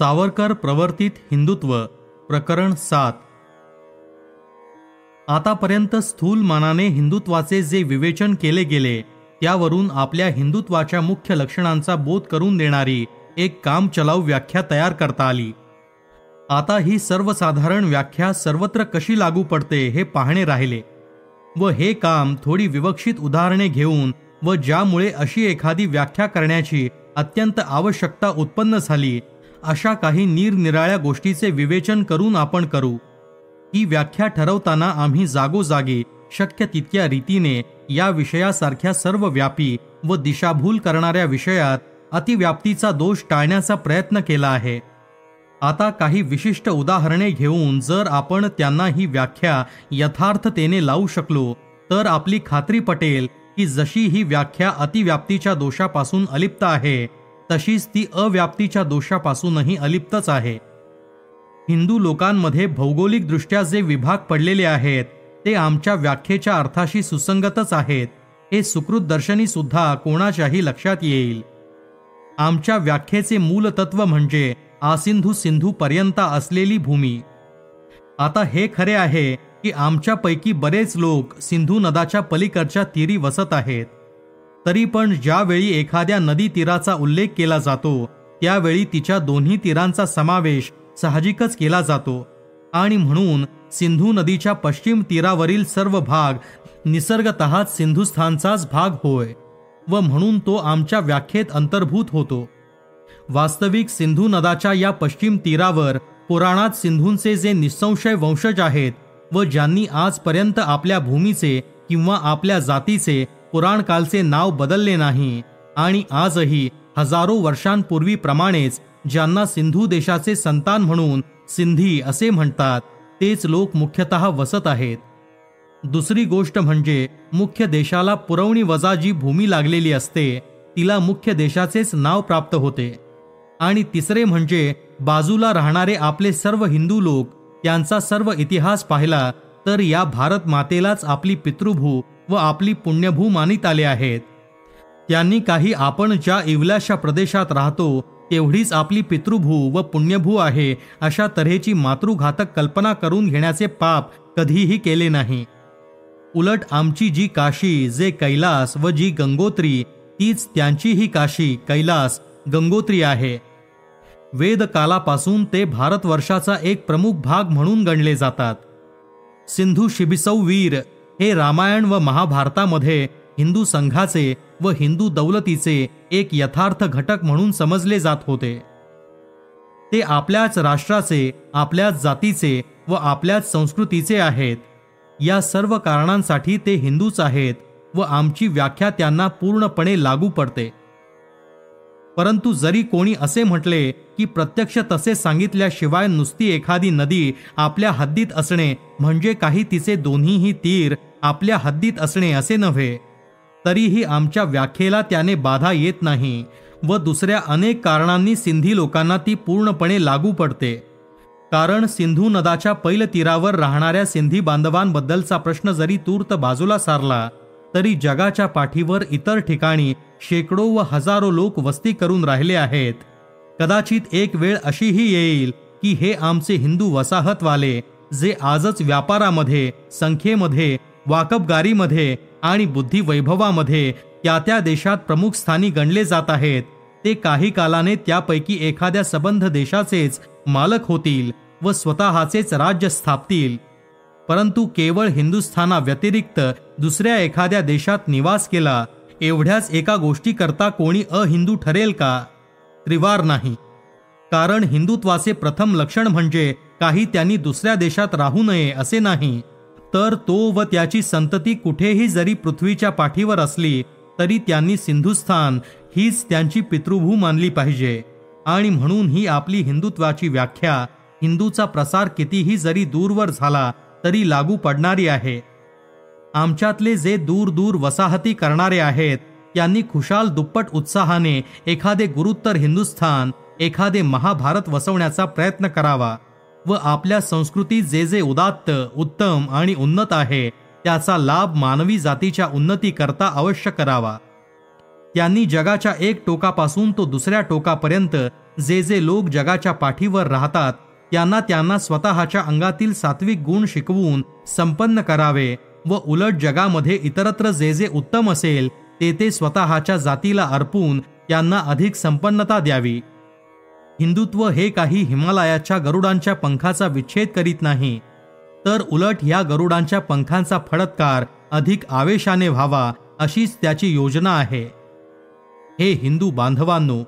सावरकर प्रवर्तित हिंदुत्व प्रकरण सात. आतापर्यंत स्थूल मानाने हिंदुत्वाचे जे विवेचन केले गेले त्यावरून आपल्या हिंदुत्वाच्या मुख्य लक्षणांचा बोध करून देणारी एक काम चलाऊ व्याख्या तयार करता आली. आता ही सर्वसाधारण व्याख्या सर्वत्र कशी लागू पडते हे पाहणे राहिले. व हे काम थोडी विवक्षित उदाहरणे घेऊन व ज्यामुळे अशी एखादी व्याख्या करण्याची अत्यंत आवश्यकता उत्पन्न झाली अशा काही निरनिराळ्या गोष्टीचे विवेचन करून आपण करू. ही व्याख्या ठरवताना आम्ही जागोजागी शक्य तितक्या रीतीने या विषयासारख्या सर्व व्यापी व दिशाभूल करणाऱ्या विषयात अतिव्याप्तीचा दोष टाळण्याचा प्रयत्न केला आहे. आता काही विशिष्ट उदाहरणे घेऊन जर आपण त्यांना ही व्याख्या यथार्थतेने लावू शकलो तर आपली खात्री पटेल की जशी ही व्याख्या अतिव्याप्तीच्या दोषापासून अलिप्त आहे तशीच ती अव्याप्तीच्या दोषापासूनही अलिप्तच आहे. हिंदू लोकांमध्ये भौगोलिकदृष्ट्या जे विभाग पडलेले आहेत ते आमच्या व्याख्येच्या अर्थाशी सुसंगतच आहेत. हे सुकृत दर्शनी सुद्धा कोणाच्याही लक्षात येईल. आमच्या व्याख्येचे मूलतत्व म्हणजे आसिंधू सिंधू पर्यंत असलेली भूमी. आता हे खरे आहे की आमच्यापैकी बरेच लोक सिंधू नदाच्या पलीकडच्या तीरी वसत आहेत. तरी पण ज्यावेळी एखाद्या नदी तीराचा उल्लेख केला जातो त्यावेळी तिच्या दोन्ही तीरांचा समावेश साहजिकच केला जातो. आणि म्हणून सिंधू नदीच्या पश्चिम तीरावरील सर्व भाग निसर्गतःच सिंधुस्थानचाच भाग होय व म्हणून तो आमच्या व्याख्येत अंतर्भूत होतो. वास्तविक सिंधू नदाच्या या पश्चिम तीरावर पुराणात सिंधूंचे जे निसंशय वंशज आहेत व ज्यांनी आजपर्यंत आपल्या भूमीचे किंवा आपल्या जातीचे पुराणकालचे नाव बदलले नाही आणि आजही हजारो वर्षांपूर्वीप्रमाणेच ज्यांना सिंधू देशाचे संतान म्हणून सिंधी असे म्हणतात तेच लोक मुख्यतः वसत आहेत. दुसरी गोष्ट म्हणजे मुख्य देशाला पुरवणी वजा जी भूमी लागलेली असते तिला मुख्य देशाचेच नाव प्राप्त होते. आणि तिसरे म्हणजे बाजूला राहणारे आपले सर्व हिंदू लोक त्यांचा सर्व इतिहास पाहिला तर या भारत मातेलाच आपली पितृभू व आपली पुण्यभू मानित आले आहेत. त्यांनी काही आपण ज्या इवल्याशा प्रदेशात राहतो तेवढीच आपली पितृभू व पुण्यभू आहे अशा तऱ्हेची मातृघातक कल्पना करून घेण्याचे पाप कधीही केले नाही. उलट आमची जी काशी जे कैलास व जी गंगोत्री तीच त्यांची ही काशी कैलास गंगोत्री आहे. वेदकालापासून ते भारतवर्षाचा एक प्रमुख भाग म्हणून गणले जातात. सिंधू शिबिसौ वीर हे रामायण व महाभारतामध्ये हिंदू संघाचे व हिंदू दौलतीचे एक यथार्थ घटक म्हणून समजले जात होते. ते आपल्याच राष्ट्राचे आपल्याच जातीचे व आपल्याच संस्कृतीचे आहेत. या सर्व कारणांसाठी ते हिंदूच आहेत व आमची व्याख्या त्यांना पूर्णपणे लागू पडते. परंतु जरी कोणी असे म्हटले की प्रत्यक्ष तसे सांगितल्याशिवाय नुसती एखादी नदी आपल्या हद्दीत असणे म्हणजे काही तिचे दोन्हीही तीर आपल्या हद्दीत असणे असे नव्हे तरीही आमच्या व्याख्येला त्याने बाधा येत नाही व दुसऱ्या अनेक कारणांनी सिंधी लोकांना ती पूर्णपणे लागू पडते. कारण सिंधू नदाच्या पैल तीरावर राहणाऱ्या सिंधी बांधवांबद्दलचा प्रश्न जरी तूर्त बाजूला सारला तरी जगाच्या पाठीवर इतर ठिकाणी शेकडो व हजारो लोक वस्ती करून राहिले आहेत. कदाचित एक वेळ अशीही येईल की हे आमचे हिंदू वसाहतवाले जे आजच व्यापारामध्ये संख्येमध्ये वाकबगारीमध्ये आणि बुद्धिवैभवामध्ये त्या त्या देशात प्रमुख स्थानी गणले जात आहेत. ते काही कालाने त्यापैकी एखाद्या सबंध देशाचेच मालक होतील व स्वतःचेच राज्य स्थापतील. परंतु केवळ हिंदुस्थाना व्यतिरिक्त दुसऱ्या एखाद्या देशात निवास केला एवढ्याच एका गोष्टीकरता कोणी अहिंदू ठरेल का? त्रिवार नाही. कारण हिंदुत्वाचे प्रथम लक्षण म्हणजे काही त्यांनी दुसऱ्या देशात राहू नये असे नाही. तर तो व त्याची संतती कुठेही जरी पृथ्वीच्या पाठीवर असली तरी त्यांनी सिंधुस्थान हीच त्यांची पितृभू मानली पाहिजे. आणि म्हणून ही आपली हिंदुत्वाची व्याख्या हिंदूचा प्रसार कितीही जरी दूरवर झाला तरी लागू पडणारी आहे. आमच्यातले जे दूर दूर वसाहती करणारे आहेत त्यांनी खुशाल दुप्पट उत्साहाने एखादे गुरुत्तर हिंदुस्थान एखादे महाभारत वसवण्याचा प्रयत्न करावा. व आपल्या संस्कृती जे जे उदात्त उत्तम आणि उन्नत आहे त्याचा लाभ मानवी जातीच्या उन्नती करता अवश्य करावा. त्यांनी जगाच्या एक टोकापासून तो दुसऱ्या टोकापर्यंत जे जे लोक जगाच्या पाठीवर राहतात त्यांना त्यांना स्वतःच्या अंगातील सात्विक गुण शिकवून संपन्न करावे व उलट जगामध्ये इतरत्र जे जे उत्तम असेल ते ते स्वतःच्या जातीला अर्पून त्यांना अधिक संपन्नता द्यावी. हिंदुत्व हे काही हिमालयाच्या गरुडांच्या पंखाचा विच्छेद करीत नाही. तर उलट या गरुडांच्या पंखांचा फडत्कार अधिक आवेशाने व्हावा अशीच त्याची योजना आहे. हे हिंदू बांधवांनो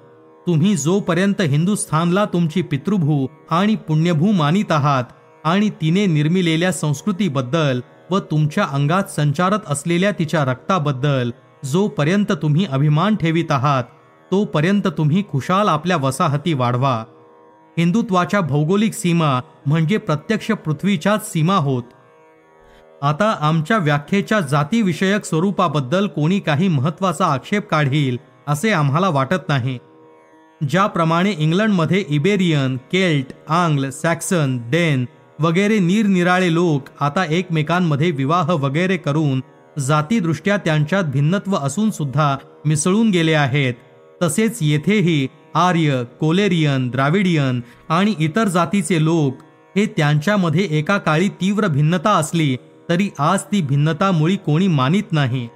तुम्ही जोपर्यंत हिंदुस्थानला तुमची पितृभू आणि पुण्यभू मानित आहात आणि तिने निर्मिलेल्या संस्कृतीबद्दल व तुमच्या अंगात संचारत असलेल्या तिच्या रक्ताबद्दल जोपर्यंत तुम्ही अभिमान ठेवित आहात तोपर्यंत तुम्ही खुशाल आपल्या वसाहती वाढवा. हिंदुत्वाच्या भौगोलिक सीमा म्हणजे प्रत्यक्ष पृथ्वीच्याच सीमा होत. आता आमच्या व्याख्येच्या जातीविषयक स्वरूपाबद्दल कोणी काही महत्त्वाचा आक्षेप काढील असे आम्हाला वाटत नाही. ज्याप्रमाणे इंग्लंडमध्ये इबेरियन केल्ट आंग्ल सॅक्सन डेन वगैरे निरनिराळे लोक आता एकमेकांमध्ये विवाह वगैरे करून जातीदृष्ट्या त्यांच्यात भिन्नत्व असून सुद्धा मिसळून गेले आहेत तसेच येथेही आर्य कोलेरियन द्राविडियन आणि इतर जातीचे लोक हे त्यांच्यामध्ये एका काळी तीव्र भिन्नता असली तरी आज ती भिन्नता मुळी कोणी मानित नाही.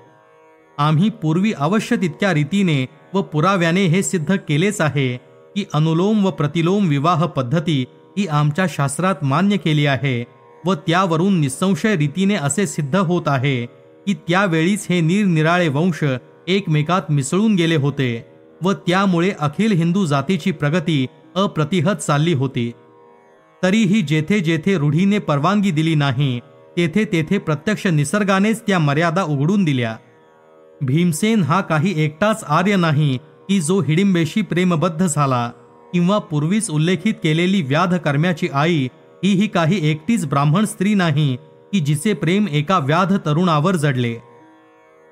आम्ही पूर्वी अवश्य तितक्या रीतीने व पुराव्याने हे सिद्ध केलेच आहे की अनुलोम व प्रतिलोम विवाह पद्धती ही आमच्या शास्त्रात मान्य केली आहे व त्यावरून निसंशय रीतीने असे सिद्ध होत आहे की त्यावेळीच हे निरनिराळे वंश एकमेकात मिसळून गेले होते. व त्यामुळे अखिल हिंदू जातीची प्रगती अप्रतिहत चालली होती. तरीही जेथे जेथे रूढीने परवानगी दिली नाही तेथे तेथे प्रत्यक्ष निसर्गानेच त्या मर्यादा उघडून दिल्या. भीमसेन हा काही एकटाच आर्य नाही की जो हिडिंबेशी प्रेमबद्ध झाला किंवा पूर्वीच उल्लेखित केलेली व्याध कर्म्याची आई ही ही काही एकटीच ब्राह्मण स्त्री नाही की जिचे प्रेम एका व्याध तरुणावर जडले.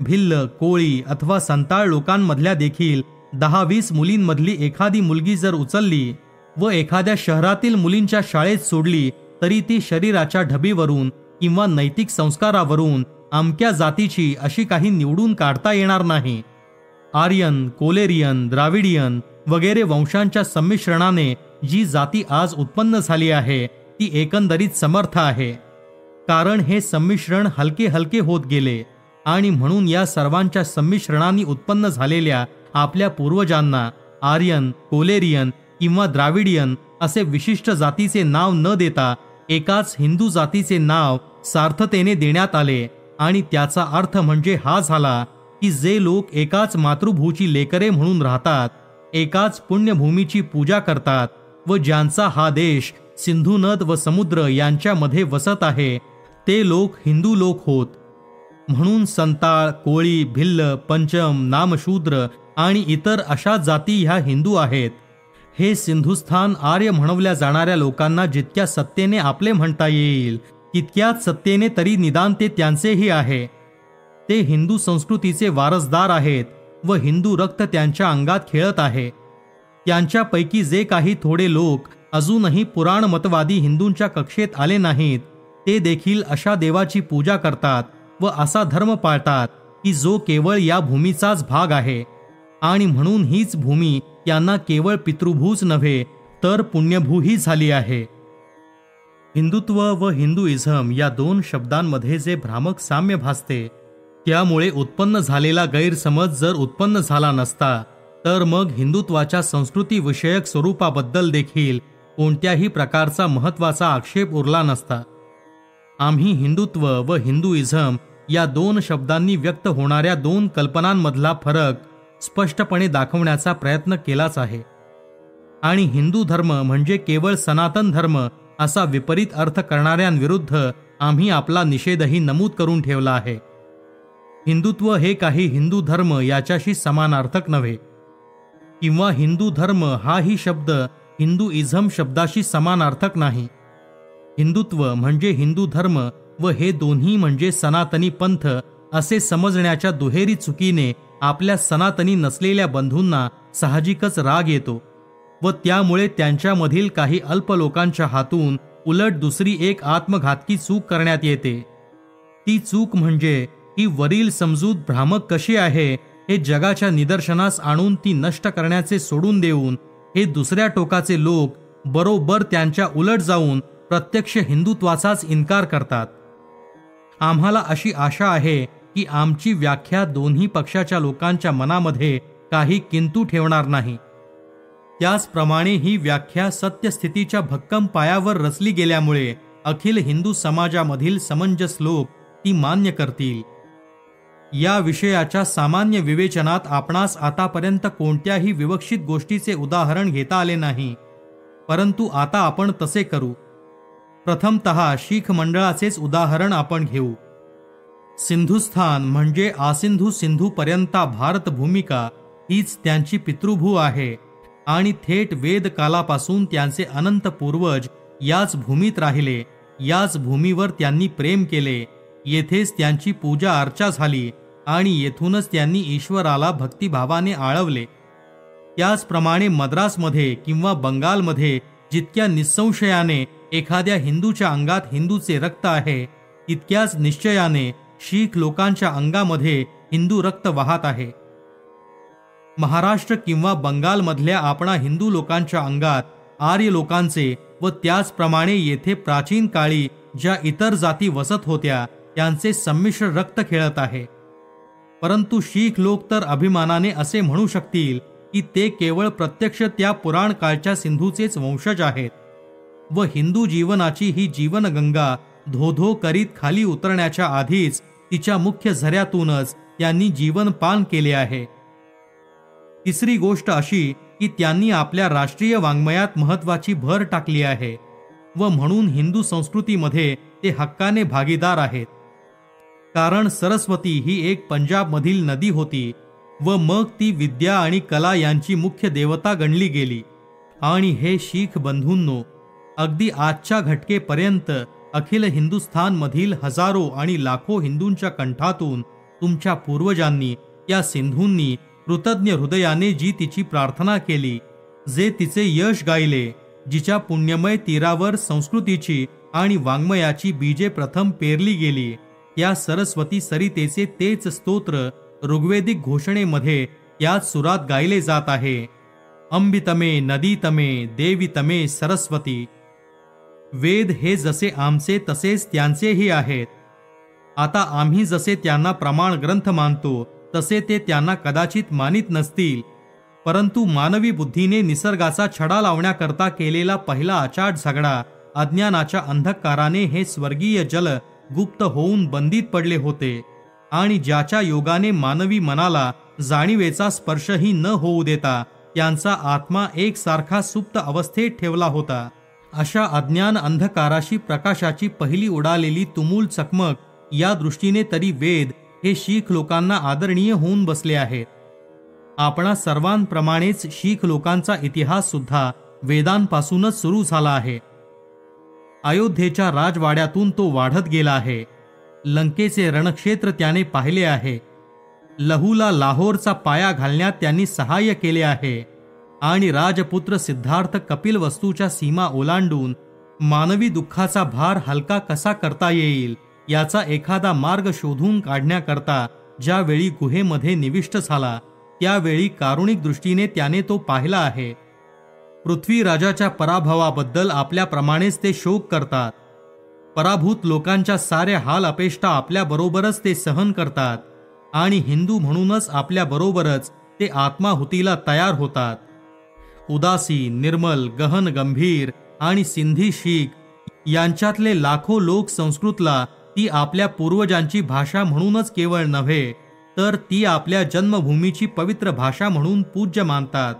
भिल्ल कोळी अथवा संताळ लोकांमधल्या देखील दहा वीस मुलींमधली एखादी मुलगी जर उचलली व एखाद्या शहरातील मुलींच्या शाळेत सोडली तरी ती शरीराच्या ढबीवरून किंवा नैतिक संस्कारावरून अमक्या जातीची अशी काही निवडून काढता येणार नाही. आर्यन कोलेरियन द्राविडियन वगैरे वंशांच्या संमिश्रणाने जी जाती आज उत्पन्न झाली आहे ती एकंदरीत समर्थ आहे. कारण हे संमिश्रण हलके हलके होत गेले आणि म्हणून या सर्वांच्या संमिश्रणाने उत्पन्न झालेल्या आपल्या पूर्वजांना आर्यन कोलेरियन किंवा द्राविडियन असे विशिष्ट जातीचे नाव न देता एकाच हिंदू जातीचे नाव सार्थतेने देण्यात आले आणि त्याचा अर्थ म्हणजे हा झाला की जे लोक एकाच मातृभूची लेकरे म्हणून राहतात एकाच पुण्यभूमीची पूजा करतात व ज्यांचा हा देश सिंधू नद व समुद्र यांच्यामध्ये वसत आहे ते लोक हिंदू लोक होत. म्हणून संताळ कोळी भिल्ल पंचम नामशूद्र आणि इतर अशा जाती ह्या हिंदू आहेत. हे सिंधुस्थान आर्य म्हणवल्या जाणाऱ्या लोकांना जितक्या सत्तेने आपले म्हणता येईल तितक्याच सत्तेने तरी निदान ते त्यांचेही आहे. ते हिंदू संस्कृतीचे वारसदार आहेत व हिंदू रक्त त्यांच्या अंगात खेळत आहे. त्यांच्यापैकी जे काही थोडे लोक अजूनही पुराण मतवादी हिंदूंच्या कक्षेत आले नाहीत ते देखील अशा देवाची पूजा करतात. व असा धर्म पाळतात की जो केवळ या भूमीचाच भाग आहे. आणि म्हणून हीच भूमी यांना केवळ पितृभूच नव्हे तर पुण्यभूही झाली आहे. हिंदुत्व व हिंदुइझम या दोन शब्दांमध्ये जे भ्रामक साम्य भासते त्यामुळे उत्पन्न झालेला गैरसमज जर उत्पन्न झाला नसता तर मग हिंदुत्वाच्या संस्कृतीविषयक स्वरूपाबद्दल देखील कोणत्याही प्रकारचा महत्त्वाचा आक्षेप उरला नसता. आम्ही हिंदुत्व व हिंदुइझम या दोन शब्दांनी व्यक्त होणाऱ्या दोन कल्पनांमधला फरक स्पष्टपणे दाखवण्याचा प्रयत्न केलाच आहे. आणि हिंदू धर्म म्हणजे केवळ सनातन धर्म असा विपरीत अर्थ करणाऱ्यांविरुद्ध आम्ही आपला निषेधही नमूद करून ठेवला आहे. हिंदुत्व हे काही हिंदू धर्म याच्याशी समानार्थक नव्हे. किंवा हिंदू धर्म हाही शब्द हिंदुइझम शब्दाशी समानार्थक नाही. हिंदुत्व म्हणजे हिंदू धर्म व हे दोन्ही म्हणजे सनातनी पंथ असे समजण्याच्या दुहेरी चुकीने आपल्या सनातनी नसलेल्या बंधूंना साहजिकच राग येतो व त्यामुळे त्यांच्यामधील काही अल्प लोकांच्या हातून उलट दुसरी एक आत्मघातकी चूक करण्यात येते. ती चूक म्हणजे ही वरील समजूत भ्रामक कशी आहे हे जगाच्या निदर्शनास आणून ती नष्ट करण्याचे सोडून देऊन हे दुसऱ्या टोकाचे लोक बरोबर त्यांच्या उलट जाऊन प्रत्यक्ष हिंदुत्वाचाच इन्कार करतात. आम्हाला अशी आशा आहे की आमची व्याख्या दोन्ही पक्षाच्या लोकांच्या मनामध्ये काही किंतू ठेवणार नाही. त्याचप्रमाणे ही व्याख्या सत्यस्थितीच्या भक्कम पायावर रचली गेल्यामुळे अखिल हिंदू समाजामधील समंजस लोक ती मान्य करतील. या विषयाच्या सामान्य विवेचनात आपणास आतापर्यंत कोणत्याही विवक्षित गोष्टीचे उदाहरण घेता आले नाही. परंतु आता आपण तसे करू. प्रथमत शीख मंडळाचेच उदाहरण आपण घेऊ. सिंधुस्थान म्हणजे आसिंधू सिंधू पर्यंता भारत भूमिका हीच त्यांची पितृभू आहे आणि थेट वेद कालापासून त्यांचे अनंत पूर्वज याच भूमीत राहिले याच भूमीवर त्यांनी प्रेम केले येथेच त्यांची पूजा अर्चा झाली आणि येथूनच त्यांनी ईश्वराला भक्तिभावाने आळवले. त्याचप्रमाणे मद्रासमध्ये किंवा बंगालमध्ये जितक्या निसंशयाने एखाद्या हिंदूच्या अंगात हिंदूचे रक्त आहे तितक्याच निश्चयाने शीख लोकांच्या अंगामध्ये हिंदू रक्त वाहत आहे. महाराष्ट्र किंवा बंगालमधल्या आपणा हिंदू लोकांच्या अंगात आर्य लोकांचे व त्याचप्रमाणे येथे प्राचीन काळी ज्या इतर जाती वसत होत्या त्यांचे संमिश्र रक्त खेळत आहे. परंतु शीख लोक तर अभिमानाने असे म्हणू शकतील की ते केवळ प्रत्यक्ष त्या पुराण काळच्या सिंधूचेच वंशज आहेत. व हिंदू जीवनाची ही जीवनगंगा धोधो करीत खाली उतरण्याच्या आधीच तिच्या मुख्य झऱ्यातूनच त्यांनी जीवन पान केले आहे. तिसरी गोष्ट अशी की त्यांनी आपल्या राष्ट्रीय वाङ्मयात महत्वाची भर टाकली आहे व म्हणून हिंदू संस्कृतीमध्ये ते हक्काने भागीदार आहेत. कारण सरस्वती ही एक पंजाबमधील नदी होती व मग ती विद्या आणि कला यांची मुख्य देवता गणली गेली. आणि हे शीख बंधूंनो अगदी आजच्या घटकेपर्यंत अखिल हिंदुस्थानमधील हजारो आणि लाखो हिंदूंच्या कंठातून तुमच्या पूर्वजांनी या सिंधूंनी कृतज्ञ हृदयाने जी तिची प्रार्थना केली जे तिचे यश गायले जिच्या पुण्यमय तीरावर संस्कृतीची आणि वाङ्मयाची बीजे प्रथम पेरली गेली या सरस्वती सरितेचे तेच स्तोत्र ऋग्वेदिक घोषणेमध्ये याच सुरात गायले जात आहे. अंबितमे नदीतमे देवीतमे सरस्वती. वेद हे जसे आमचे तसेच त्यांचेही आहेत. आता आम्ही जसे त्यांना प्रमाण ग्रंथ मानतो तसे ते त्यांना कदाचित मानित नसतील. परंतु मानवी बुद्धीने निसर्गाचा छडा लावण्याकरता केलेला पहिला आचाट झगडा अज्ञानाच्या अंधकाराने हे स्वर्गीय जल गुप्त होऊन बंदीत पडले होते. आणि ज्याच्या योगाने मानवी मनाला जाणीवेचा स्पर्शही न होऊ देता त्यांचा आत्मा एकसारखा सुप्त अवस्थेत ठेवला होता. अशा अज्ञान अंधकाराशी प्रकाशाची पहिली उडालेली तुमूल चकमक या दृष्टीने तरी वेद हे शीख लोकांना आदरणीय होऊन बसले आहेत. आपणा सर्वांप्रमाणेच शीख लोकांचा इतिहास सुद्धा वेदांपासूनच सुरू झाला आहे. अयोध्येच्या राजवाड्यातून तो वाढत गेला आहे. लंकेचे रणक्षेत्र त्याने पाहिले आहे. लहूला लाहोरचा पाया घालण्यात त्यांनी सहाय्य केले आहे. आणि राजपुत्र सिद्धार्थ कपिल वस्तूच्या सीमा ओलांडून मानवी दुःखाचा भार हलका कसा करता येईल याचा एखादा मार्ग शोधून काढण्याकरता ज्यावेळी गुहेमध्ये निविष्ट झाला त्यावेळी कारुणिक दृष्टीने त्याने तो पाहिला आहे. पृथ्वीराजाच्या पराभवाबद्दल आपल्याप्रमाणेच ते शोक करतात. पराभूत लोकांच्या साऱ्या हाल अपेष्टा आपल्याबरोबरच ते सहन करतात आणि हिंदू म्हणूनच आपल्याबरोबरच ते आत्माहुतीला तयार होतात. उदासी निर्मल गहन गंभीर आणि सिंधी शीख यांच्यातले लाखो लोक संस्कृतला ती आपल्या पूर्वजांची भाषा म्हणूनच केवळ नव्हे तर ती आपल्या जन्मभूमीची पवित्र भाषा म्हणून पूज्य मानतात.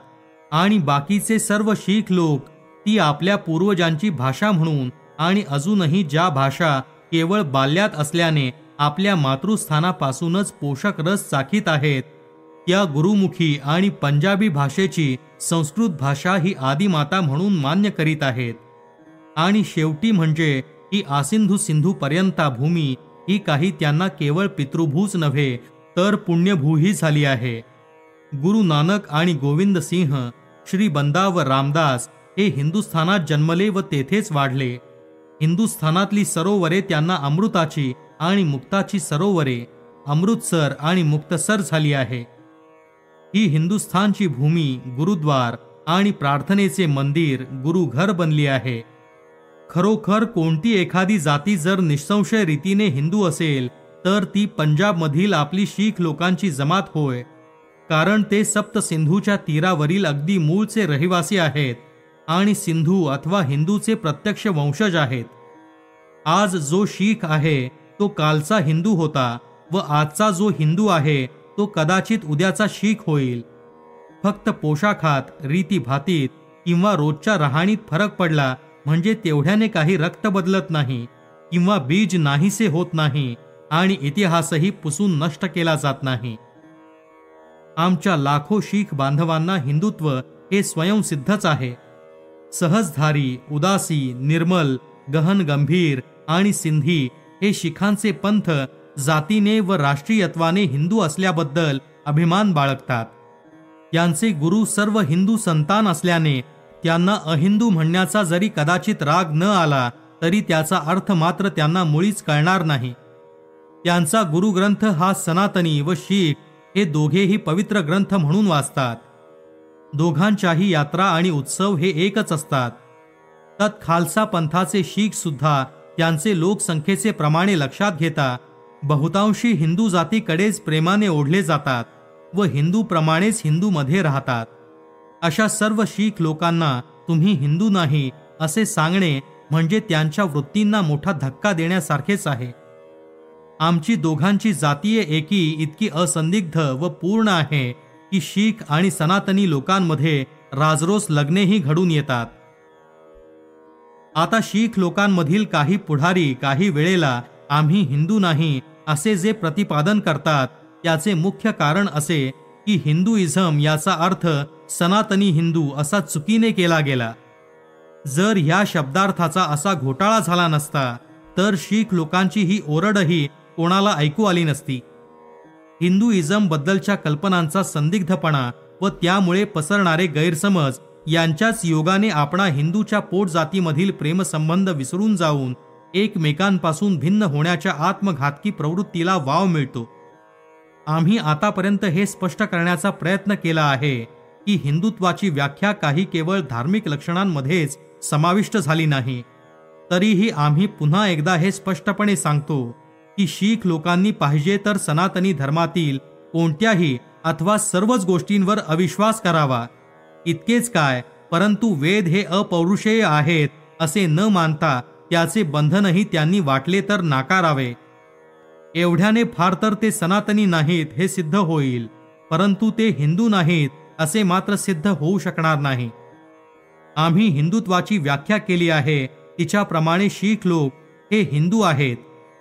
आणि बाकीचे सर्व शीख लोक ती आपल्या पूर्वजांची भाषा म्हणून आणि अजूनही ज्या भाषा केवळ बाल्यात असल्याने आपल्या मातृस्थानापासूनच पोषक रस चाखीत आहेत त्या गुरुमुखी आणि पंजाबी भाषेची संस्कृत भाषा ही आदिमाता म्हणून मान्य करीत आहेत. आणि शेवटी म्हणजे ही आसिंधू सिंधू पर्यंता भूमी ही काही त्यांना केवळ पितृभूच नव्हे तर पुण्यभूही झाली आहे. गुरु नानक आणि गोविंद सिंह श्री बंदा व रामदास हे हिंदुस्थानात जन्मले व तेथेच वाढले. हिंदुस्थानातली सरोवरे त्यांना अमृताची आणि मुक्ताची सरोवरे अमृतसर आणि मुक्तसर झाली आहे. ही हिंदुस्थानची भूमी गुरुद्वार आणि प्रार्थनेचे मंदिर गुरुघर बनली आहे. खरोखर कोणती एखादी जाती जर निसंशय रीतीने हिंदू असेल तर ती पंजाबमधील आपली शीख लोकांची जमात होय. कारण ते सप्त सिंधूच्या तीरावरील अगदी मूळचे रहिवासी आहेत. आणि सिंधू अथवा हिंदूचे प्रत्यक्ष वंशज आहेत. आज जो शीख आहे तो कालचा हिंदू होता व आजचा जो हिंदू आहे तो कदाचित उद्याचा शीख होईल. फक्त पोशाखात रीतीभातीत किंवा रोजच्या राहाणीत फरक पडला म्हणजे तेवढ्याने काही रक्त बदलत नाही किंवा बीज नाहीसे होत नाही आणि इतिहासही पुसून नष्ट केला जात नाही. आमच्या लाखो शीख बांधवांना हिंदुत्व हे स्वयंसिद्धच आहे. सहजधारी उदासी निर्मल गहन गंभीर आणि सिंधी हे शिखांचे पंथ जातीने व राष्ट्रीयत्वाने हिंदू असल्याबद्दल अभिमान बाळगतात. यांचे गुरु सर्व हिंदू संतान असल्याने त्यांना अहिंदू म्हणण्याचा जरी कदाचित राग न आला तरी त्याचा अर्थ मात्र त्यांना मुळीच कळणार नाही. त्यांचा गुरुग्रंथ हा सनातनी व शीख हे दोघेही पवित्र ग्रंथ म्हणून वाचतात. दोघांच्याही यात्रा आणि उत्सव हे एकच असतात. तत् खालसा पंथाचे शीख सुद्धा त्यांचे लोकसंख्येचे प्रमाणे लक्षात घेता बहुतांशी हिंदू जातीकडेच प्रेमाने ओढले जातात व हिंदू प्रमाणेच हिंदूमध्ये राहतात. अशा सर्व शीख लोकांना तुम्ही हिंदू नाही असे सांगणे म्हणजे त्यांच्या वृत्तींना मोठा धक्का देण्यासारखेच आहे. आमची दोघांची जातीय एकी इतकी असंदिग्ध व पूर्ण आहे की शीख आणि सनातनी लोकांमध्ये राजरोस लग्नेही घडून येतात. आता शीख लोकांमधील काही पुढारी काही वेळेला आम्ही हिंदू नाही असे जे प्रतिपादन करतात त्याचे मुख्य कारण असे की हिंदुइझम याचा अर्थ सनातनी हिंदू असा चुकीने केला गेला. जर ह्या शब्दार्थाचा असा घोटाळा झाला नसता तर शीख लोकांची ही ओरडही कोणाला ऐकू आली नसती. हिंदुइजमबद्दलच्या कल्पनांचा संदिग्धपणा व त्यामुळे पसरणारे गैरसमज यांच्याच योगाने आपणा हिंदूच्या पोट जातीमधील प्रेमसंबंध विसरून जाऊन एकमेकांपासून भिन्न होण्याच्या आत्मघातकी प्रवृत्तीला वाव मिळतो. आम्ही आतापर्यंत हे स्पष्ट करण्याचा प्रयत्न केला आहे की हिंदुत्वाची व्याख्या काही केवळ धार्मिक लक्षणांमध्येच समाविष्ट झाली नाही. तरीही आम्ही पुन्हा एकदा हे स्पष्टपणे सांगतो की शीख लोकांनी पाहिजे तर सनातनी धर्मातील कोणत्याही अथवा सर्वच गोष्टींवर अविश्वास करावा. इतकेच काय परंतु वेद हे अपौरुषेय आहेत असे न मानता त्याचे बंधनही त्यांनी वाटले तर नाकारावे. एवढ्याने फार तर ते सनातनी नाहीत हे सिद्ध होईल. परंतु ते हिंदू नाहीत असे मात्र सिद्ध होऊ शकणार नाही. आम्ही हिंदुत्वाची व्याख्या केली आहे तिच्याप्रमाणे शीख लोक हे हिंदू आहेत.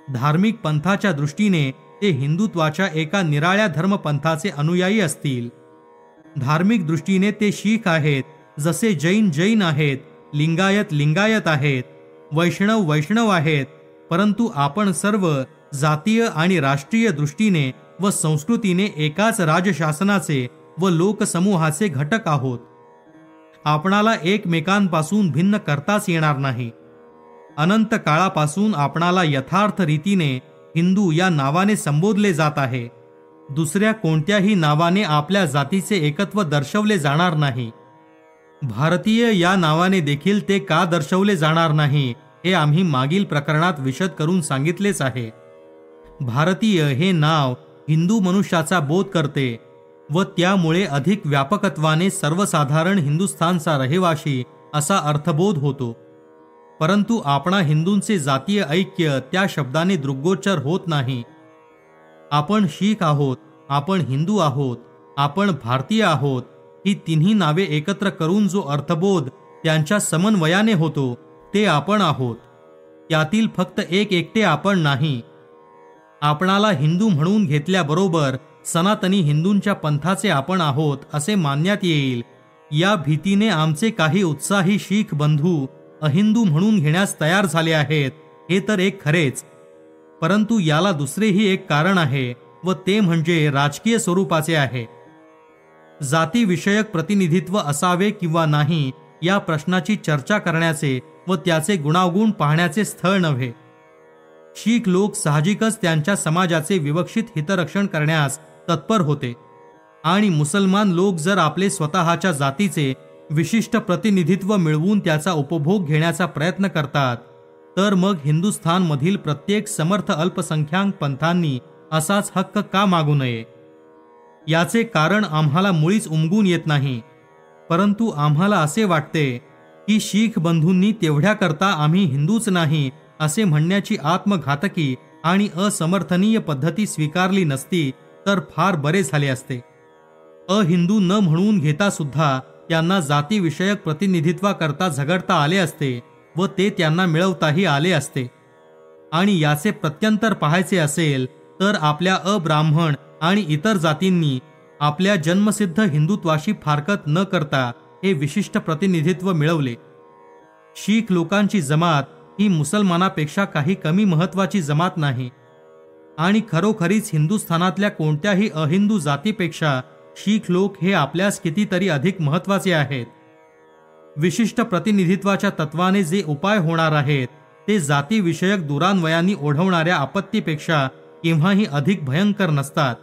धार्मिक पंथाच्या दृष्टीने ते हिंदुत्वाच्या एका निराळ्या धर्मपंथाचे अनुयायी असतील. धार्मिक दृष्टीने ते शीख आहेत जसे जैन जैन आहेत लिंगायत लिंगायत आहेत वैष्णव वैष्णव आहेत परंतु आपण सर्व जातीय आणि राष्ट्रीय दृष्टीने व संस्कृतीने एकाच राजशासनाचे व लोकसमूहाचे घटक आहोत. आपणाला एकमेकांपासून भिन्न करताच येणार नाही. अनंत काळापासून आपणाला यथार्थ रीतीने हिंदू या नावाने संबोधले जात आहे. दुसऱ्या कोणत्याही नावाने आपल्या जातीचे एकत्व दर्शवले जाणार नाही. भारतीय या नावाने देखील ते का दर्शवले जाणार नाही हे आम्ही मागील प्रकरणात विशद करून सांगितलेच आहे. भारतीय हे नाव हिंदू मनुष्याचा बोध करते व त्यामुळे अधिक व्यापकत्वाने सर्वसाधारण हिंदुस्थानचा रहिवाशी असा अर्थबोध होतो. परंतु आपणा हिंदूंचे जातीय ऐक्य त्या शब्दाने दृग्गोचर होत नाही. आपण शीख आहोत आपण हिंदू आहोत आपण भारतीय आहोत ही तिन्ही नावे एकत्र करून जो अर्थबोध त्यांच्या समन्वयाने होतो ते आपण आहोत. त्यातील फक्त एक एकटे आपण नाही. आपणाला हिंदू म्हणून घेतल्याबरोबर सनातनी हिंदूंच्या पंथाचे आपण आहोत असे मानण्यात येईल. या भीतीने आमचे काही उत्साही शीख बंधू अहिंदू म्हणून घेण्यास तयार झाले आहेत हे तर एक खरेच. परंतु याला दुसरेही एक कारण आहे व ते म्हणजे राजकीय स्वरूपाचे आहे. जातीविषयक प्रतिनिधित्व असावे किंवा नाही या प्रश्नाची चर्चा करण्याचे व त्याचे गुणावगुण पाहण्याचे स्थळ नव्हे. शीख लोक साहजिकच त्यांच्या समाजाचे विवक्षित हितरक्षण करण्यास तत्पर होते. आणि मुसलमान लोक जर आपले स्वतःच्या जातीचे विशिष्ट प्रतिनिधित्व मिळवून त्याचा उपभोग घेण्याचा प्रयत्न करतात. तर मग हिंदुस्थानमधील प्रत्येक समर्थ अल्पसंख्याक पंथांनी असाच हक्क का मागू नये? याचे कारण आम्हाला मुळीच उमगून येत नाही. परंतु आम्हाला असे वाटते की शीख बंधूंनी तेवढ्याकरता आम्ही हिंदूच नाही असे म्हणण्याची आत्मघातकी आणि असमर्थनीय पद्धती स्वीकारली नसती तर फार बरे झाले असते. अहिंदू न म्हणून घेता सुद्धा त्यांना जातीविषयक प्रतिनिधित्वाकरता झगडता आले असते व ते त्यांना मिळवताही आले असते. आणि याचे प्रत्यंतर पाहायचे असेल तर आपल्या अब्राह्मण आणि इतर जातींनी आपल्या जन्मसिद्ध हिंदुत्वाशी फारकत न करता हे विशिष्ट प्रतिनिधित्व मिळवले. शीख लोकांची जमात ही मुसलमानापेक्षा काही कमी महत्त्वाची जमात नाही. आणि खरोखरीच हिंदुस्थानातल्या कोणत्याही अहिंदू जातीपेक्षा शीख लोक हे आपल्यास कितीतरी अधिक महत्त्वाचे आहेत. विशिष्ट प्रतिनिधित्वाच्या तत्वाने जे उपाय होणार आहेत ते जातीविषयक दुरान्वयांनी ओढवणाऱ्या आपत्तीपेक्षा केव्हाही अधिक भयंकर नसतात.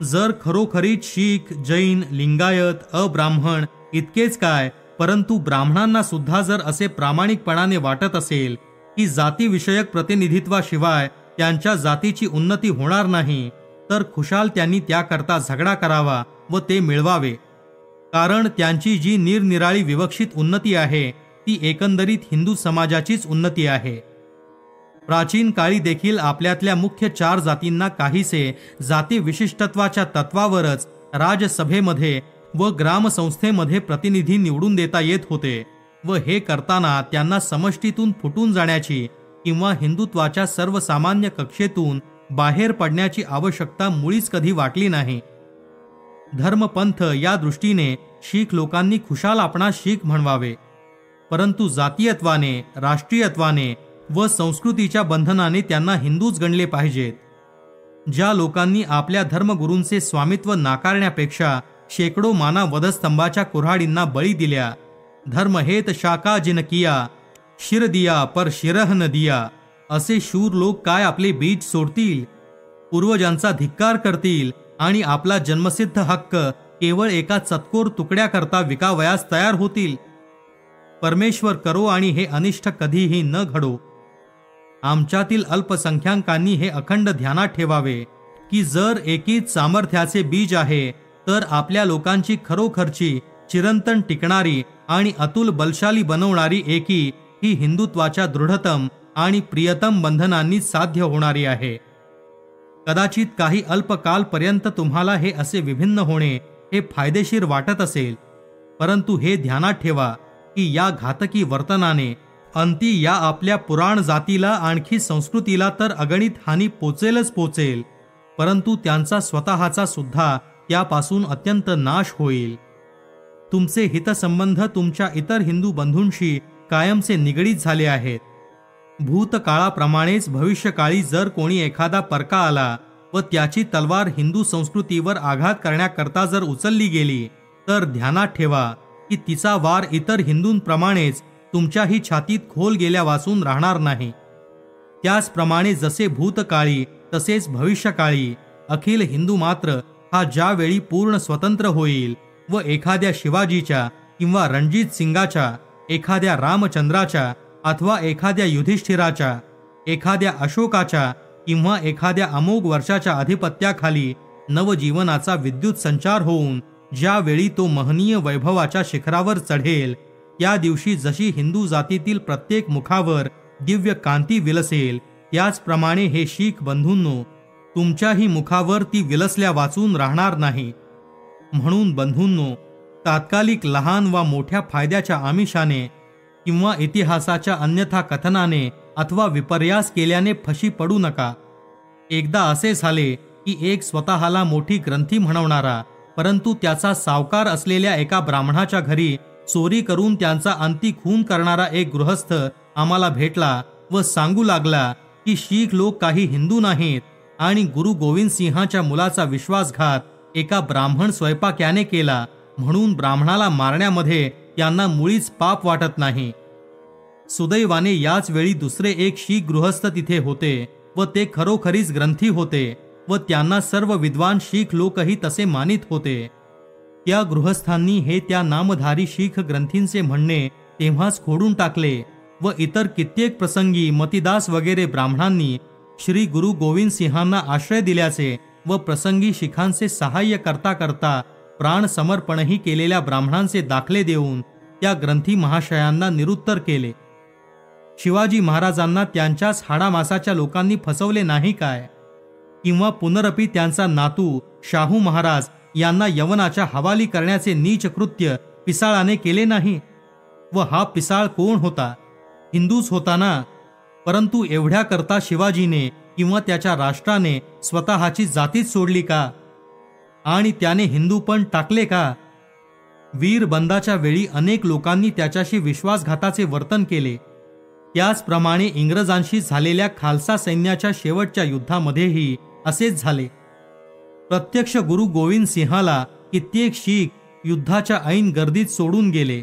जर खरोखरीच शीख जैन लिंगायत अब्राह्मण इतकेच काय परंतु ब्राह्मणांना सुद्धा जर असे प्रामाणिकपणाने वाटत असेल की जातीविषयक प्रतिनिधित्वाशिवाय त्यांच्या जातीची उन्नती होणार नाही तर खुशाल त्यांनी त्याकरता झगडा करावा व ते मिळवावे. कारण त्यांची जी निरनिराळी विवक्षित उन्नती आहे ती एकंदरीत हिंदू समाजाचीच उन्नती आहे. प्राचीन काळी देखील आपल्यातल्या मुख्य चार जातींना काहीसे जाती विशिष्टत्वाच्या तत्वावरच राजसभेमध्ये व ग्रामसंस्थेमध्ये प्रतिनिधी निवडून देता येत होते व हे करताना त्यांना समष्टीतून फुटून जाण्याची किंवा हिंदुत्वाच्या सर्वसामान्य कक्षेतून बाहेर पडण्याची आवश्यकता मुळीच कधी वाटली नाही. धर्मपंथ या दृष्टीने शीख लोकांनी खुशाल आपणास शीख म्हणवावे. परंतु जातीयत्वाने राष्ट्रीयत्वाने व संस्कृतीच्या बंधनाने त्यांना हिंदूच गणले पाहिजेत. ज्या लोकांनी आपल्या धर्मगुरूंचे स्वामित्व नाकारण्यापेक्षा शेकडो माना वधस्तंभाच्या कुऱ्हाडींना बळी दिल्या धर्म हेत शाका जिन किया शिर दिया पर शिरह न दिया असे शूर लोक काय आपले बीज सोडतील? पूर्वजांचा धिक्कार करतील आणि आपला जन्मसिद्ध हक्क केवळ एका चतकोर तुकड्याकरता विकावयास तयार होतील. परमेश्वर करो आणि हे अनिष्ट कधीही न घडो. आमच्यातील अल्पसंख्याकांनी हे अखंड ध्यानात ठेवावे की जर एकीच सामर्थ्याचे बीज आहे तर आपल्या लोकांची खरोखरची चिरंतन टिकणारी आणि अतुल बलशाली बनवणारी एकी ही हिंदुत्वाच्या दृढतम आणि प्रियतम बंधनांनी साध्य होणारी आहे. कदाचित काही अल्पकालपर्यंत तुम्हाला हे असे विभिन्न होणे हे फायदेशीर वाटत असेल. परंतु हे ध्यानात ठेवा की या घातकी वर्तनाने अंती या आपल्या पुराण जातीला आणखी संस्कृतीला तर अगणित हानी पोचेलच पोचेल. परंतु त्यांचा स्वतःचा सुद्धा त्यापासून अत्यंत नाश होईल. तुमचे हितसंबंध तुमच्या इतर हिंदू बंधूंशी कायमचे निगडीत झाले आहेत. भूतकाळाप्रमाणेच भविष्यकाळी जर कोणी एखादा परका आला व त्याची तलवार हिंदू संस्कृतीवर आघात करण्याकरता जर उचलली गेली तर ध्यानात ठेवा की तिचा वार इतर हिंदूंप्रमाणेच तुमच्याही छातीत खोल गेल्या वाचून राहणार नाही. त्याचप्रमाणे जसे भूतकाळी तसेच भविष्यकाळी अखिल हिंदू मात्र हा ज्यावेळी पूर्ण स्वतंत्र होईल व एखाद्या शिवाजीच्या किंवा रणजित सिंगाच्या एखाद्या रामचंद्राच्या अथवा एखाद्या युधिष्ठिराच्या एखाद्या अशोकाच्या किंवा एखाद्या अमोघ वर्षाच्या अधिपत्याखाली नवजीवनाचा विद्युत संचार होऊन ज्यावेळी तो महनीय वैभवाच्या शिखरावर चढेल त्या दिवशी जशी हिंदू जातीतील प्रत्येक मुखावर दिव्य कांती विलसेल त्याचप्रमाणे हे शीख बंधूंनो तुमच्याही मुखावर ती विलसल्या वाचून राहणार नाही. म्हणून बंधूंनो तात्कालिक लहान वा मोठ्या फायद्याच्या आमिषाने किंवा इतिहासाच्या अन्यथा कथनाने अथवा विपर्यास केल्याने फशी पडू नका. एकदा असे झाले की एक स्वतःला मोठी ग्रंथी म्हणवणारा परंतु त्याचा सावकार असलेल्या एका ब्राह्मणाच्या घरी चोरी करून त्यांचा अंती खून करणारा एक गृहस्थ आम्हाला भेटला व सांगू लागला की शीख लोक काही हिंदू नाहीत आणि गुरु गोविंद सिंहाच्या मुलाचा विश्वासघात एका ब्राह्मण स्वयंपाक्याने केला म्हणून ब्राह्मणाला मारण्यामध्ये त्यांना मुळीच पाप वाटत नाही. सुदैवाने याच वेळी दुसरे एक शीख गृहस्थ तिथे होते व ते खरोखरीच ग्रंथी होते व त्यांना सर्व विद्वान शीख लोकही तसे मानित होते. त्या गृहस्थांनी हे त्या नामधारी शीख ग्रंथींचे म्हणणे तेव्हाच खोडून टाकले व इतर कित्येक प्रसंगी मतिदास वगैरे ब्राह्मणांनी श्री गुरु गोविंद सिंहांना आश्रय दिल्याचे व प्रसंगी शिखांचे सहाय्य करता करता प्राण समर्पणही केलेल्या ब्राह्मणांचे दाखले देऊन त्या ग्रंथी महाशयांना निरुत्तर केले. शिवाजी महाराजांना त्यांच्याच हाडामासाच्या लोकांनी फसवले नाही काय? किंवा पुनरपी त्यांचा नातू शाहू महाराज यांना यवनाच्या हवाली करण्याचे नीच कृत्य पिसाळाने केले नाही? व हा पिसाळ कोण होता? हिंदूच होता ना? परंतु एवढ्याकरता शिवाजीने किंवा त्याच्या राष्ट्राने स्वतःची जातीच सोडली का? आणि त्याने हिंदू पण टाकले का? वीर बंदाच्या वेळी अनेक लोकांनी त्याच्याशी विश्वासघाताचे वर्तन केले. त्याचप्रमाणे इंग्रजांशी झालेल्या खालसा सैन्याच्या शेवटच्या युद्धामध्येही असेच झाले. प्रत्यक्ष गुरु गोविंद सिंहाला कित्येक शीख युद्धाच्या ऐन गर्दीत सोडून गेले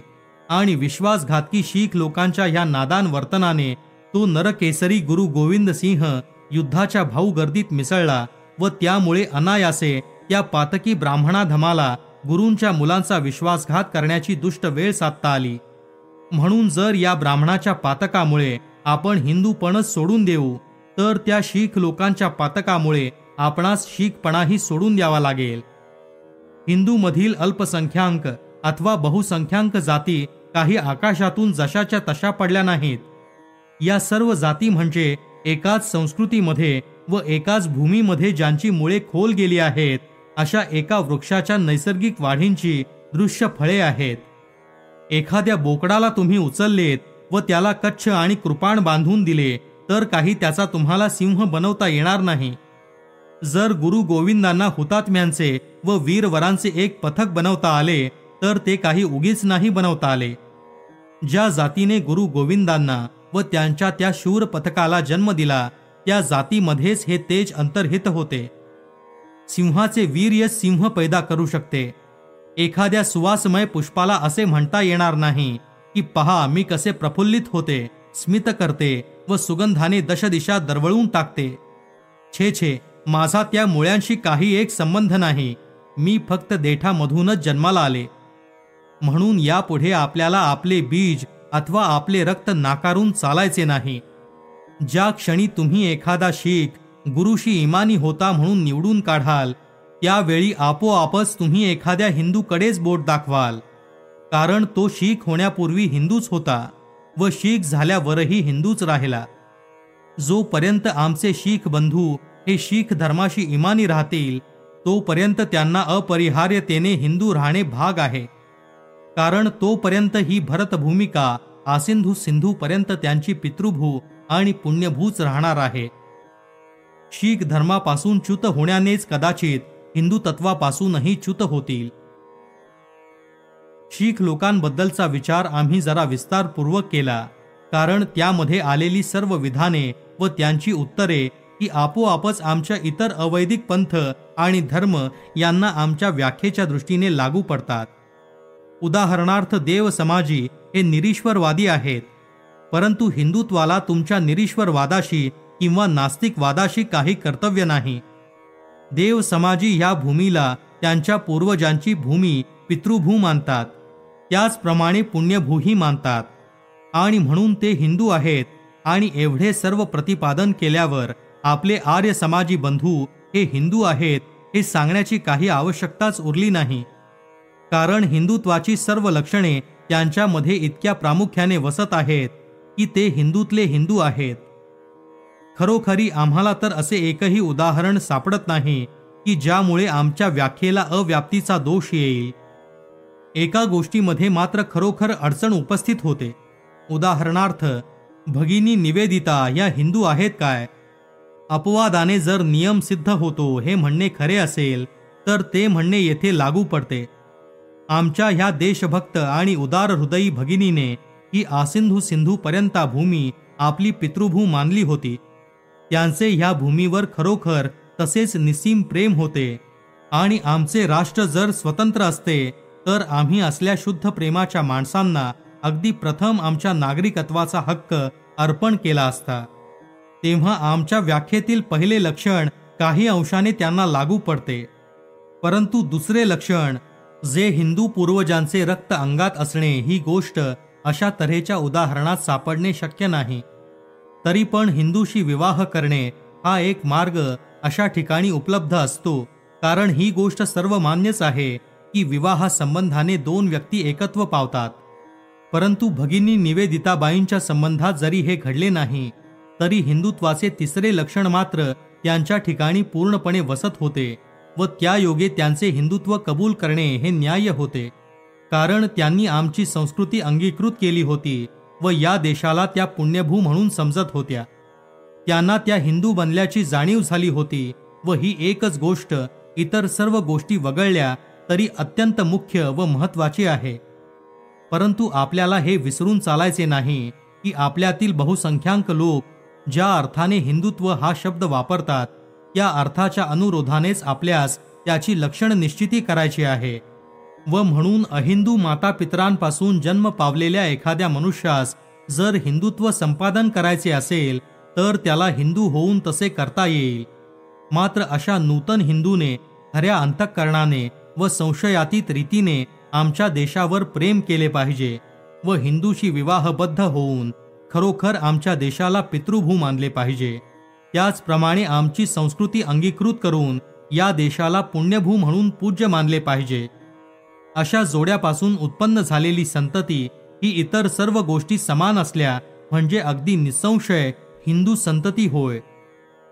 आणि विश्वासघातकी शीख लोकांच्या ह्या नादान वर्तनाने तो नरकेसरी गुरु गोविंद सिंह युद्धाच्या भाऊ गर्दीत मिसळला व त्यामुळे अनायासे त्या पातकी ब्राह्मणाधमाला गुरूंच्या मुलांचा विश्वासघात करण्याची दुष्ट वेळ साधता आली. म्हणून जर या ब्राह्मणाच्या पातकामुळे आपण हिंदूपणच सोडून देऊ तर त्या शीख लोकांच्या पातकामुळे आपणास शीखपणाही सोडून द्यावा लागेल. हिंदूमधील अल्पसंख्याक अथवा बहुसंख्याक जाती काही आकाशातून जशाच्या तशा पडल्या नाहीत. या सर्व जाती म्हणजे एकाच संस्कृतीमध्ये व एकाच भूमीमध्ये ज्यांची मुळे खोल गेली आहेत अशा एका वृक्षाच्या नैसर्गिक वाढींची दृश्य फळे आहेत. एखाद्या बोकडाला तुम्ही उचललेत व त्याला कच्छ आणि कृपाण बांधून दिले तर काही त्याचा तुम्हाला सिंह बनवता येणार नाही. जर गुरु गोविंदांना हुतात्म्यांचे व वीरवरांचे एक पथक बनवता आले तर ते काही उगीच नाही बनवता आले. ज्या जातीने गुरु गोविंदांना व त्यांच्या त्या शूर पथकाला जन्म दिला त्या जातीमध्येच हे तेज अंतर्हित होते. सिंहाचे वीर्य सिंह पैदा करू शकते. एखाद्या सुवासमय पुष्पाला असे म्हणता येणार नाही की पहा मी कसे प्रफुल्लित होते स्मित करते व सुगंधाने दशदिशा दरवळून टाकते. छे छे माझा त्या मुळ्यांशी काही एक संबंध नाही मी फक्त देठामधूनच जन्माला आले. म्हणून यापुढे आपल्याला आपले बीज अथवा आपले रक्त नाकारून चालायचे नाही. ज्या क्षणी तुम्ही एखादा शीख गुरुशी इमानी होता म्हणून निवडून काढाल. त्यावेळी आपोआपच तुम्ही एखाद्या हिंदूकडेच बोट दाखवाल. कारण तो शीख होण्यापूर्वी हिंदूच होता व शीख झाल्यावरही हिंदूच राहिला. जोपर्यंत आमचे शीख बंधू हे शीख धर्माशी इमानी राहतील तोपर्यंत त्यांना अपरिहार्यतेने हिंदू राहणे भाग आहे. कारण तोपर्यंत ही भरतभूमिका आसिंधू सिंधूपर्यंत त्यांची पितृभू आणि पुण्यभूच राहणार आहे. शीख धर्मापासून च्युत होण्यानेच कदाचित हिंदू तत्वापासूनही च्युत होतील. शीख लोकांबद्दलचा विचार आम्ही जरा विस्तारपूर्वक केला कारण त्यामध्ये आलेली सर्व विधाने व त्यांची उत्तरे ही आपोआपच आमच्या इतर अवैदिक पंथ आणि धर्म यांना आमच्या व्याख्येच्या दृष्टीने लागू पडतात. उदाहरणार्थ देव समाजी हे निरीश्वरवादी आहेत परंतु हिंदुत्वाला तुमच्या निरीश्वरवादाशी किंवा नास्तिकवादाशी काही कर्तव्य नाही. देव समाजी ह्या भूमीला त्यांच्या पूर्वजांची भूमी पितृभू मानतात. त्याचप्रमाणे पुण्यभूही मानतात. आणि म्हणून ते हिंदू आहेत आणि एवढे सर्व प्रतिपादन केल्यावर आपले आर्य समाजी बंधू हे हिंदू आहेत हे सांगण्याची काही आवश्यकताच उरली नाही. कारण हिंदुत्वाची सर्व लक्षणे त्यांच्यामध्ये इतक्या प्रामुख्याने वसत आहेत की ते हिंदूतले हिंदू आहेत. खरोखरी आम्हाला तर असे एकही उदाहरण सापडत नाही की ज्यामुळे आमच्या व्याख्येला अव्याप्तीचा दोष येईल. एका गोष्टीमध्ये मात्र खरोखर अडचण उपस्थित होते. उदाहरणार्थ भगिनी निवेदिता या हिंदू आहेत काय? अपवादाने जर नियम सिद्ध होतो हे म्हणणे खरे असेल तर ते म्हणणे येथे लागू पडते. आमच्या ह्या देशभक्त आणि उदार हृदयी भगिनीने ही आसिंधू सिंधू पर्यंता भूमी आपली पितृभू मानली होती. त्यांचे ह्या भूमीवर खरोखर तसेच निसीम प्रेम होते. आणि आमचे राष्ट्र जर स्वतंत्र असते तर आम्ही असल्या शुद्ध प्रेमाच्या माणसांना अगदी प्रथम आमच्या नागरिकत्वाचा हक्क अर्पण केला असता. तेव्हा आमच्या व्याख्येतील पहिले लक्षण काही अंशाने त्यांना लागू पडते. परंतु दुसरे लक्षण जे हिंदू पूर्वजांचे रक्त अंगात असणे ही गोष्ट अशा तऱ्हेच्या उदाहरणात सापडणे शक्य नाही. तरी पण हिंदूशी विवाह करणे हा एक मार्ग अशा ठिकाणी उपलब्ध असतो. कारण ही गोष्ट सर्वमान्यच आहे की विवाह संबंधाने दोन व्यक्ती एकत्व पावतात. परंतु भगिनी निवेदिताबाईंच्या संबंधात जरी हे घडले नाही तरी हिंदुत्वाचे तिसरे लक्षण मात्र त्यांच्या ठिकाणी पूर्णपणे वसत होते व त्या योगे त्यांचे हिंदुत्व कबूल करणे हे न्याय्य होते. कारण त्यांनी आमची संस्कृती अंगीकृत केली होती व या देशाला त्या पुण्यभू म्हणून समजत होत्या. त्यांना त्या हिंदू बनल्याची जाणीव झाली होती व ही एकच गोष्ट इतर सर्व गोष्टी वगळल्या तरी अत्यंत मुख्य व महत्त्वाची आहे. परंतु आपल्याला हे विसरून चालायचे नाही की आपल्यातील बहुसंख्याक लोक ज्या अर्थाने हिंदुत्व हा शब्द वापरतात त्या अर्थाच्या अनुरोधानेच आपल्यास त्याची लक्षण निश्चिती करायची आहे. व म्हणून अहिंदू माता पितरांपासून जन्म पावलेल्या एखाद्या मनुष्यास जर हिंदुत्व संपादन करायचे असेल तर त्याला हिंदू होऊन तसे करता येईल. मात्र अशा नूतन हिंदूने खऱ्या अंतःकरणाने व संशयातीत रीतीने आमच्या देशावर प्रेम केले पाहिजे व हिंदूशी विवाहबद्ध होऊन खरोखर आमच्या देशाला पितृभू मानले पाहिजे. त्याचप्रमाणे आमची संस्कृती अंगीकृत करून या देशाला पुण्यभू म्हणून पूज्य मानले पाहिजे. अशा जोड्यापासून उत्पन्न झालेली संतती ही इतर सर्व गोष्टी समान असल्या म्हणजे अगदी निसंशय हिंदू संतती होय.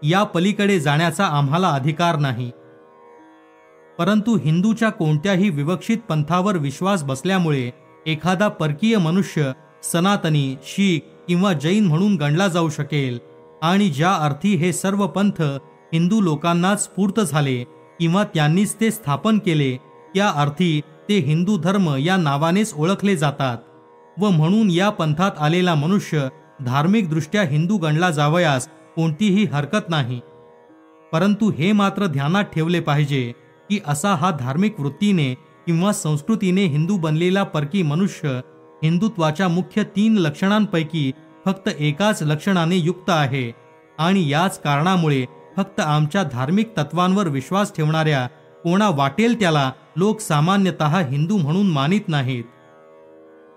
या पलीकडे जाण्याचा आम्हाला अधिकार नाही. परंतु हिंदूच्या कोणत्याही विवक्षित पंथावर विश्वास बसल्यामुळे एखादा परकीय मनुष्य सनातनी शीख किंवा जैन म्हणून गणला जाऊ शकेल आणि ज्या अर्थी हे सर्व पंथ हिंदू लोकांनाच स्फूर्त झाले किंवा त्यांनीच ते स्थापन केले त्या अर्थी ते हिंदू धर्म या नावानेच ओळखले जातात व म्हणून या पंथात आलेला मनुष्य धार्मिकदृष्ट्या हिंदू गणला जावयास कोणतीही हरकत नाही. परंतु हे मात्र ध्यानात ठेवले पाहिजे की असा हा धार्मिक वृत्तीने किंवा संस्कृतीने हिंदू बनलेला परकी मनुष्य हिंदुत्वाच्या मुख्य तीन लक्षणांपैकी फक्त एकाच लक्षणाने युक्त आहे आणि याच कारणामुळे फक्त आमच्या धार्मिक तत्वांवर विश्वास ठेवणाऱ्या कोणा वाटेल त्याला लोक सामान्यतः हिंदू म्हणून मानित नाहीत.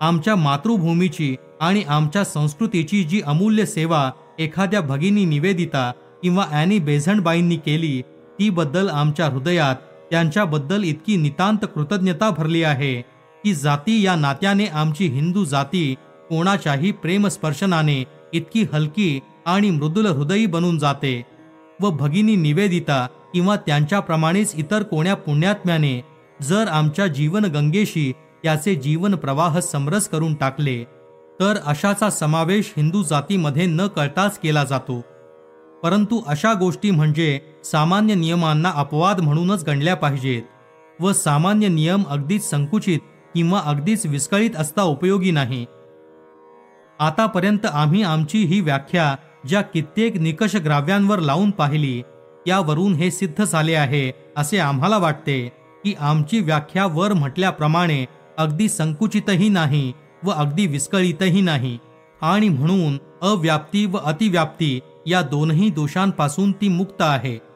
आमच्या मातृभूमीची आणि आमच्या संस्कृतीची जी अमूल्य सेवा एखाद्या भगिनी निवेदिता किंवा ॲनी बेझंडबाईंनी केली तीबद्दल आमच्या हृदयात त्यांच्याबद्दल इतकी नितांत कृतज्ञता भरली आहे की जाती या नात्याने आमची हिंदू जाती कोणाच्याही प्रेमस्पर्शनाने इतकी हलकी आणि मृदुल हृदयी बनून जाते व भगिनी निवेदिता किंवा त्यांच्याप्रमाणेच इतर कोण्या पुण्यात्म्याने जर आमच्या जीवन गंगेशी त्याचे जीवन प्रवाह समरस करून टाकले तर अशाचा समावेश हिंदू जातीमध्ये न कळताच केला जातो. परंतु अशा गोष्टी म्हणजे सामान्य नियमांना अपवाद म्हणूनच गणल्या पाहिजेत व सामान्य नियम अगदीच संकुचित किंवा अगदीच विस्कळीत असता उपयोगी नाही. आतापर्यंत आम्ही आमची ही व्याख्या ज्या कित्येक निकष ग्राव्यांवर लावून पाहिली त्यावरून हे सिद्ध झाले आहे असे आम्हाला वाटते. की आमची व्याख्या वर म्हटल्याप्रमाणे अगदी संकुचितही नाही व अगदी विस्कळीतही नाही. आणि म्हणून अव्याप्ती व अतिव्याप्ती या दोनही दोषांपासून ती मुक्त आहे.